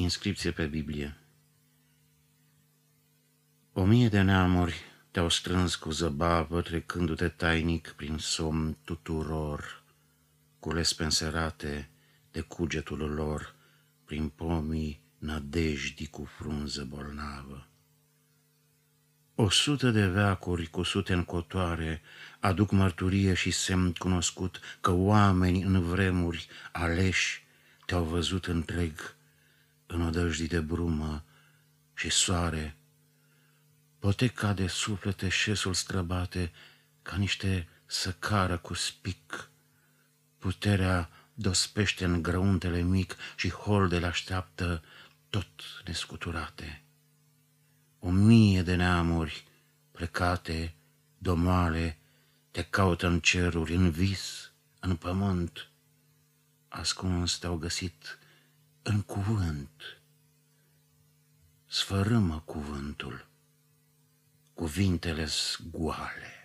Inscripție pe Biblie O mie de neamuri te-au strâns cu zăbavă, trecându-te tainic prin somn tuturor, cules penserate de cugetul lor, prin pomii nădejdi cu frunză bolnavă. O sută de veacuri cu sute în cotoare aduc mărturie și semn cunoscut că oameni în vremuri aleși te-au văzut întreg în odăjdii de brumă și soare. Poate cade suflete șesul străbate ca niște săcară cu spic. Puterea dospește în grăuntele mic și holdele așteaptă tot nescuturate. O mie de neamuri plecate, domale, te caută în ceruri, în vis, în pământ. Ascuns te-au găsit în cuvânt. Sfărâmă cuvântul, cuvintele goale.